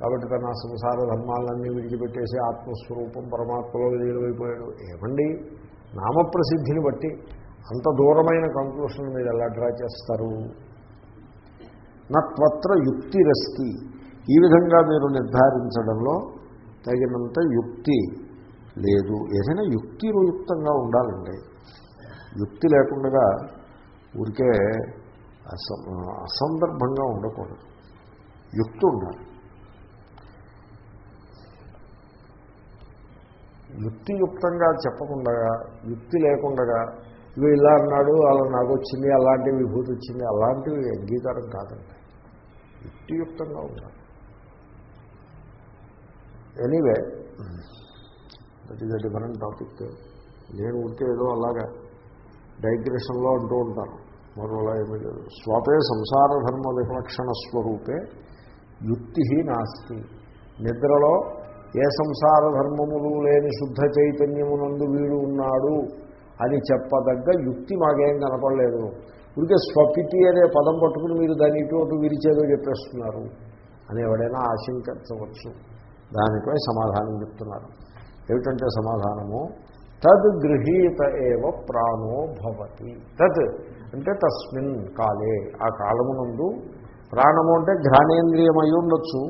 కాబట్టి తన సంసార ధర్మాలన్నీ విడిచిపెట్టేసి ఆత్మస్వరూపం పరమాత్మలో విలీనమైపోయాడు ఏమండి? నామప్రసిద్ధిని బట్టి అంత దూరమైన కంక్లూషన్ మీరు ఎలా డ్రా చేస్తారు? నత్వత్ర యుక్తి రస్తి ఈ విధంగా మీరు నిర్ధారించడంలో తగినంత యుక్తి లేదు. ఏదైనా యుక్తి యుక్తంగా ఉండాలండి. యుక్తి లేకుండా ఊరికే అస అసందర్భంగా ఉండకూడదు. యుక్తి ఉండాలి. యుక్తియుక్తంగా చెప్పకుండా యుక్తి లేకుండా ఇవి ఇలా అన్నాడు అలా నాకు వచ్చింది అలాంటి విభూతి వచ్చింది అలాంటివి అంగీకారం కాదండి యుక్తియుక్తంగా ఉండాలి anyway that is a different topic నేను ఉంటే ఏదో అలాగా డైగ్రెషన్లో అంటూ ఉంటాను. మరోలా ఏమీ లేదు. స్వపే సంసార ధర్మ విలక్షణ స్వరూపే యుక్తి నాస్తి. నిద్రలో ఏ సంసార ధర్మములు లేని శుద్ధ చైతన్యమునందు వీడు ఉన్నాడు. అని చెప్పదగ్గ యుక్తి మాకేం కనపడలేదు. ఇదికే స్వపితి అనే పదం పట్టుకుని మీరు దాని ఇటు అటు విరిచేదో చెప్పేస్తున్నారు అని ఎవడైనా ఆశంకించవచ్చు దానిపై సమాధానం చెప్తున్నారు. ఏమిటంటే సమాధానము? తద్ గృహీత ఏవ ప్రాణో భవతి. తద్ అంటే తస్మిన్ కాలే. ఆ కాలమునందు ప్రాణము అంటే ఘ్రాణేంద్రియం అయి ఉండొచ్చు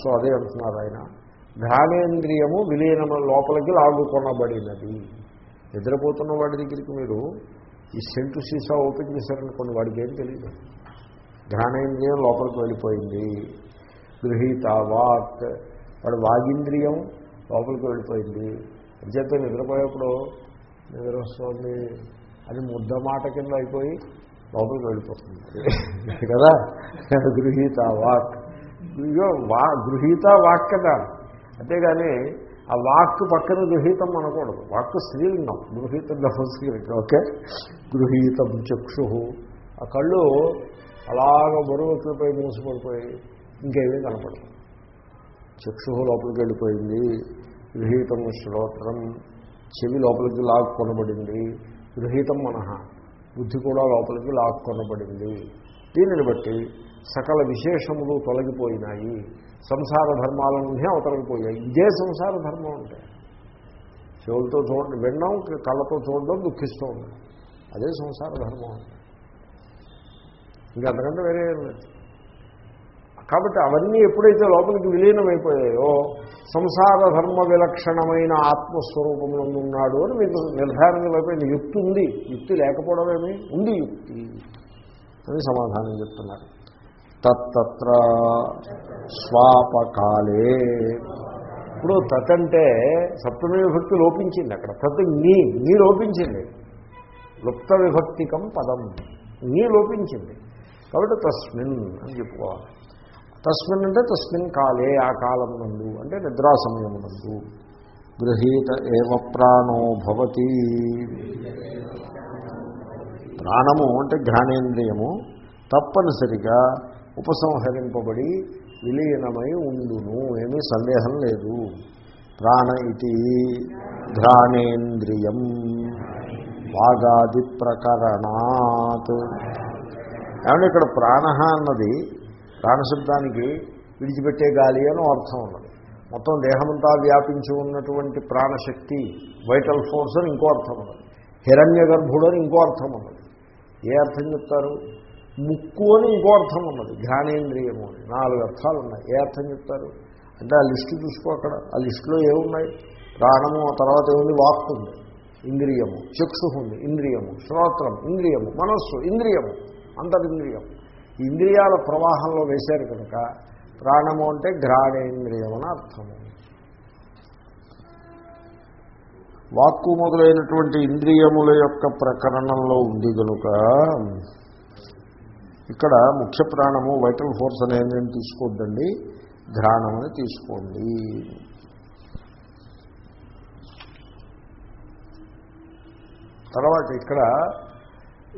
సో అదే అంటున్నారు ఆయన. ఘ్రాణేంద్రియము విలీనము లోపలికి లాగుకొనబడినది. నిద్రపోతున్న వాడి దగ్గరికి మీరు ఈ సెంటు సీసా ఓపెన్ చేశారనుకోండి వాడికి ఏం తెలియదు ఘ్రాణేంద్రియం లోపలికి వెళ్ళిపోయింది. గృహీత వాక్ వాడు వాగింద్రియం లోపలికి వెళ్ళిపోయింది. అంచేత నిద్రపోయేప్పుడు నిద్ర వస్తుంది. అది ముద్ద మాట కింద అయిపోయి లోపలికి వెళ్ళిపోతుంది. కదా? గృహీత వాక్ ఇగో వా గృహీత వాక్ కదా? అంతేగాని ఆ వాక్ పక్కన గృహీతం అనకూడదు. వాక్ స్త్రీలింగం. గృహీతం స్త్రీలింగం ఓకే? గృహీతం చక్షు. ఆ కళ్ళు అలాగ బరువులపై మూసిపడిపోయి ఇంకేమీ కనపడదు చక్షు లోపలికి వెళ్ళిపోయింది. గృహీతం శ్రోత్రం. చెవి లోపలికి లాక్కొనబడింది. గృహీతం మనహ బుద్ధి కూడా లోపలికి లాక్కొనబడింది. దీనిని బట్టి సకల విశేషములు తొలగిపోయినాయి. సంసార ధర్మాల నుండి అవతలగిపోయాయి ఇదే సంసార ధర్మం అంటే. చెవులతో చూడండి వినడం కళ్ళతో చూడడం దుఃఖిస్తూ ఉండడం అదే సంసార ధర్మం అంటే. ఇంకా అంతకంటే వేరే కాబట్టి అవన్నీ ఎప్పుడైతే లోపలికి విలీనమైపోయాయో సంసార ధర్మ విలక్షణమైన ఆత్మస్వరూపంలో ఉన్నాడు అని మీకు నిర్ధారణ అయిపోయింది యుక్తి ఉంది. యుక్తి లేకపోవడమేమి ఉంది యుక్తి. అని సమాధానం చెప్తున్నారు. తత్ర స్వాపకాలే. ఇప్పుడు తత్ అంటే సప్తమి విభక్తి లోపించింది అక్కడ. తత్ నీ నీ లోపించింది. లుప్త విభక్తికం పదం. నీ లోపించింది. కాబట్టి తస్మిన్ అని చెప్పుకోవాలి. తస్మిన్ అంటే తస్మిన్ కాలే ఆ కాలం నందు అంటే నిద్రా సమయం నందు. గృహీత ఏవ ప్రాణో భవతి. ప్రాణము అంటే ఘ్రాణేంద్రియము తప్పనిసరిగా ఉపసంహరింపబడి విలీనమై ఉండును ఏమీ సందేహం లేదు. ప్రాణ ఇది ఘ్రాణేంద్రియం వాగాది ప్రకరణాత్ ఏమంటే ఇక్కడ ప్రాణ అన్నది ప్రాణశబ్దానికి విడిచిపెట్టే గాలి అని అర్థం ఉన్నది. మొత్తం దేహమంతా వ్యాపించి ఉన్నటువంటి ప్రాణశక్తి వైటల్ ఫోర్స్ అని ఇంకో అర్థం ఉన్నది. హిరణ్య గర్భుడు అని ఇంకో అర్థం ఉన్నది. ఏ అర్థం చెప్తారు? ముక్కు అని ఇంకో అర్థం ఉన్నది ధ్యానేంద్రియము అని. నాలుగు అర్థాలు ఉన్నాయి. ఏ అర్థం చెప్తారు? అంటే ఆ లిస్టు చూసుకో అక్కడ. ఆ లిస్టులో ఏమున్నాయి? ప్రాణము తర్వాత ఏముంది? వాక్ ఉంది. ఇంద్రియము. చక్షు ఉంది. ఇంద్రియము. శ్రోత్రం. ఇంద్రియము. మనస్సు. ఇంద్రియము. అంతరింద్రియం ఇంద్రియాల ప్రవాహంలో వేశారు కనుక ప్రాణము అంటే ఘ్రాణేంద్రియం అని అర్థము. వాక్కు మొదలైనటువంటి ఇంద్రియముల యొక్క ప్రకరణంలో ఉంది కనుక ఇక్కడ ముఖ్య ప్రాణము వైటల్ ఫోర్స్ అనేది తీసుకోవద్దండి ధ్యానమని తీసుకోండి. తర్వాత ఇక్కడ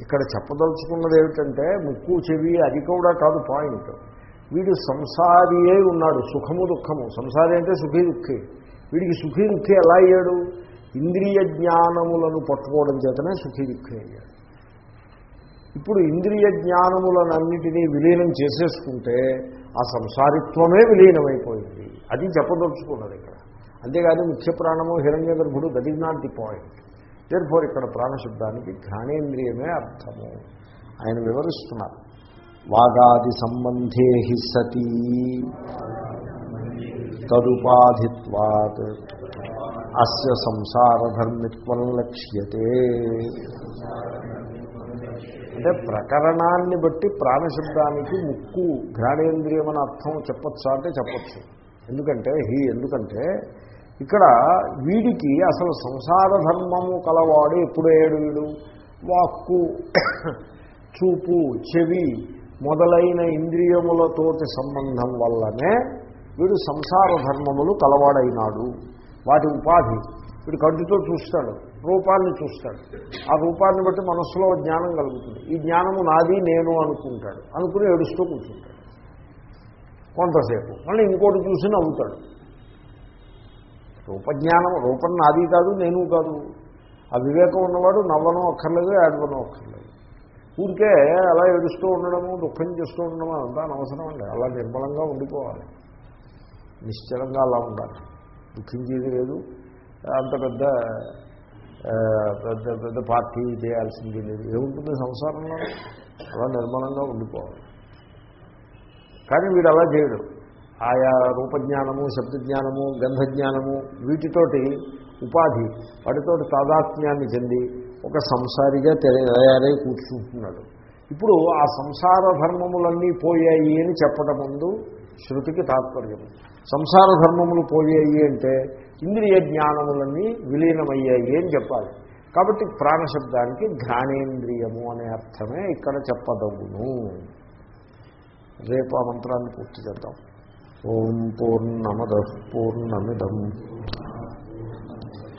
ఇక్కడ చెప్పదలుచుకున్నది ఏమిటంటే ముక్కు చెవి అది కూడా కాదు పాయింట్. వీడు సంసారియే ఉన్నాడు సుఖము దుఃఖము. సంసారి అంటే సుఖీ దుఃఖి. వీడికి సుఖీ దుఃఖి ఎలా అయ్యాడు? ఇంద్రియ జ్ఞానములను పట్టుకోవడం చేతనే సుఖీ దుఃఖి అయ్యాడు. ఇప్పుడు ఇంద్రియ జ్ఞానములనన్నిటినీ విలీనం చేసేసుకుంటే ఆ సంసారిత్వమే విలీనమైపోయింది. అది చెప్పదలుచుకున్నది ఇక్కడ. అంతేగాని ముఖ్య ప్రాణము హిరణ్య గర్భుడు that is not the point. Therefore ఇక్కడ ప్రాణశబ్దానికి ఘానేంద్రియమే అర్థము. ఆయన వివరిస్తున్నారు. వాగాది సంబంధే హి సతీ తదుపాధిత్వాత్. అస్య సంసారధర్మిత్వం లక్ష్యతే అంటే ప్రకరణాన్ని బట్టి ప్రాణశబ్దానికి ముక్కు ఘ్రాణేంద్రియం అని అర్థం చెప్పచ్చా అంటే చెప్పచ్చు. ఎందుకంటే హీ ఎందుకంటే ఇక్కడ వీడికి అసలు సంసార ధర్మము కలవాడు ఎప్పుడేడు వీడు? వాక్కు చూపు చెవి మొదలైన ఇంద్రియములతోటి సంబంధం వల్లనే వీడు సంసార ధర్మములు కలవాడైనాడు. వాటి ఉపాధి. వీడు కంటితో చూస్తాడు రూపాన్ని చూస్తాడు. ఆ రూపాన్ని బట్టి మనస్సులో జ్ఞానం కలుగుతుంది. ఈ జ్ఞానము నాది నేను అనుకుంటాడు. అనుకుని ఏడుస్తూ కూర్చుంటాడు. కొంతసేపు. మళ్ళీ ఇంకోటి చూసి నవ్వుతాడు. రూపజ్ఞానం రూపం నాది కాదు నేను కాదు. ఆ వివేకం ఉన్నవాడు నవ్వనం ఒక్కర్లేదు ఏడవడం ఒక్కర్లేదు ఊరికే అలా ఏడుస్తూ ఉండడము దుఃఖం చేస్తూ ఉండడము అంతా అనవసరం అండి అలా నిర్మలంగా ఉండిపోవాలి. నిశ్చలంగా అలా ఉండాలి. దుఃఖించేది లేదు. అంత పెద్ద పెద్ద పెద్ద పార్టీ చేయాల్సింది లేదు. ఏముంటుంది సంసారంలో? అలా నిర్మలంగా ఉండిపోవాలి. కానీ వీడు అలా చేయడు. ఆయా రూపజ్ఞానము శబ్దజ్ఞానము గంధజ్ఞానము వీటితోటి ఉపాధి వాటితోటి తాదాత్మ్యాన్ని చెంది ఒక సంసారిగా తయారై కూర్చుంటున్నాడు. ఇప్పుడు ఆ సంసార ధర్మములన్నీ పోయాయి అని చెప్పడం ముందు శృతికి తాత్పర్యం. సంసార ధర్మములు పోయాయి అంటే ఇంద్రియ జ్ఞానములన్నీ విలీనమయ్యాయి అని చెప్పాలి. కాబట్టి ప్రాణశబ్దానికి ఘ్రాణేంద్రియము అనే అర్థమే ఇక్కడ చెప్పదగును. రేపు ఆ మంత్రాన్ని పూర్తి చేద్దాం. ఓం పూర్ణమద పూర్ణమిదం.